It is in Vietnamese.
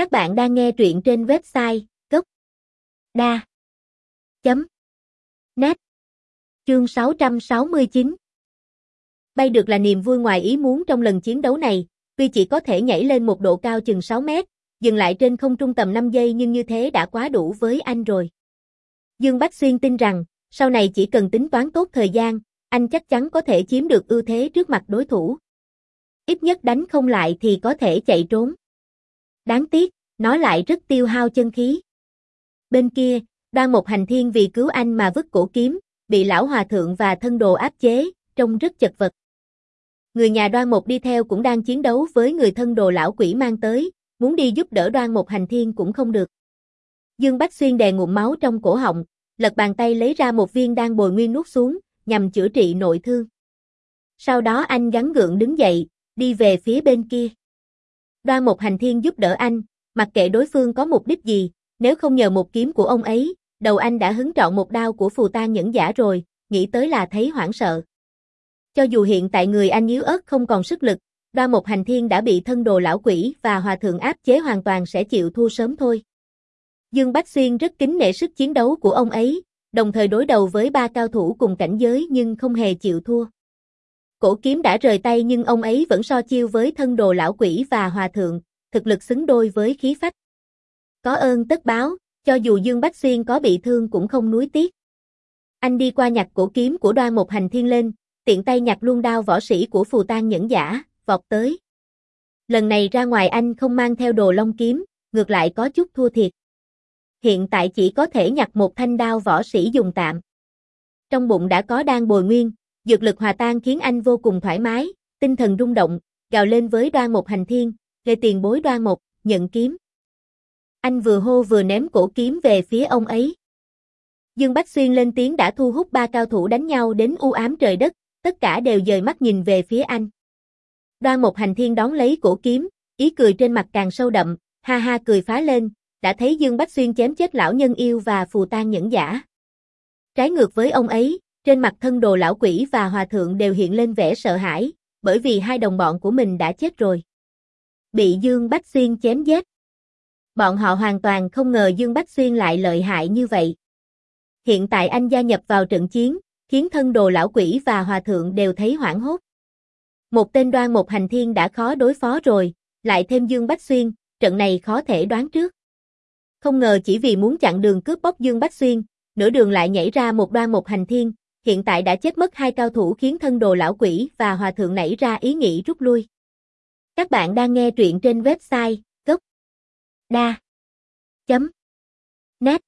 Các bạn đang nghe truyện trên website gốc đa chấm net chương 669 Bay được là niềm vui ngoài ý muốn trong lần chiến đấu này, tuy chỉ có thể nhảy lên một độ cao chừng 6 mét, dừng lại trên không trung tầm 5 giây nhưng như thế đã quá đủ với anh rồi. Dương Bách Xuyên tin rằng, sau này chỉ cần tính toán tốt thời gian, anh chắc chắn có thể chiếm được ưu thế trước mặt đối thủ. Ít nhất đánh không lại thì có thể chạy trốn. Đáng tiếc, nó lại rất tiêu hao chân khí. Bên kia, đoan một hành thiên vì cứu anh mà vứt cổ kiếm, bị lão hòa thượng và thân đồ áp chế, trông rất chật vật. Người nhà đoan một đi theo cũng đang chiến đấu với người thân đồ lão quỷ mang tới, muốn đi giúp đỡ đoan một hành thiên cũng không được. Dương Bách Xuyên đè ngụm máu trong cổ họng, lật bàn tay lấy ra một viên đang bồi nguyên nuốt xuống, nhằm chữa trị nội thương. Sau đó anh gắn gượng đứng dậy, đi về phía bên kia. Đoan một hành thiên giúp đỡ anh, mặc kệ đối phương có mục đích gì, nếu không nhờ một kiếm của ông ấy, đầu anh đã hứng trọn một đao của phù tan nhẫn giả rồi, nghĩ tới là thấy hoảng sợ. Cho dù hiện tại người anh yếu ớt không còn sức lực, đoan một hành thiên đã bị thân đồ lão quỷ và hòa thượng áp chế hoàn toàn sẽ chịu thua sớm thôi. Dương Bách Xuyên rất kính nể sức chiến đấu của ông ấy, đồng thời đối đầu với ba cao thủ cùng cảnh giới nhưng không hề chịu thua. Cổ kiếm đã rời tay nhưng ông ấy vẫn so chiêu với thân đồ lão quỷ và hòa thượng, thực lực xứng đôi với khí phách. Có ơn tất báo, cho dù Dương Bách Xuyên có bị thương cũng không nuối tiếc. Anh đi qua nhặt cổ kiếm của đoan một hành thiên lên, tiện tay nhặt luôn đao võ sĩ của phù tan nhẫn giả, vọt tới. Lần này ra ngoài anh không mang theo đồ long kiếm, ngược lại có chút thua thiệt. Hiện tại chỉ có thể nhặt một thanh đao võ sĩ dùng tạm. Trong bụng đã có đan bồi nguyên, dược lực hòa tan khiến anh vô cùng thoải mái, tinh thần rung động, gào lên với đoan một hành thiên, gây tiền bối đoan một, nhận kiếm. Anh vừa hô vừa ném cổ kiếm về phía ông ấy. Dương Bách Xuyên lên tiếng đã thu hút ba cao thủ đánh nhau đến u ám trời đất, tất cả đều dời mắt nhìn về phía anh. Đoan một hành thiên đón lấy cổ kiếm, ý cười trên mặt càng sâu đậm, ha ha cười phá lên, đã thấy Dương Bách Xuyên chém chết lão nhân yêu và phù tan nhẫn giả. Trái ngược với ông ấy, trên mặt thân đồ lão quỷ và hòa thượng đều hiện lên vẻ sợ hãi, bởi vì hai đồng bọn của mình đã chết rồi. Bị Dương Bách Xuyên chém giết. Bọn họ hoàn toàn không ngờ Dương Bách Xuyên lại lợi hại như vậy. Hiện tại anh gia nhập vào trận chiến, khiến thân đồ lão quỷ và hòa thượng đều thấy hoảng hốt. Một tên đoan một hành thiên đã khó đối phó rồi, lại thêm Dương Bách Xuyên, trận này khó thể đoán trước. Không ngờ chỉ vì muốn chặn đường cướp bóc Dương Bách Xuyên, nửa đường lại nhảy ra một đoan một hành thiên, hiện tại đã chết mất hai cao thủ khiến thân đồ lão quỷ và hòa thượng nảy ra ý nghĩ rút lui. Các bạn đang nghe truyện trên website gốc đa chấm net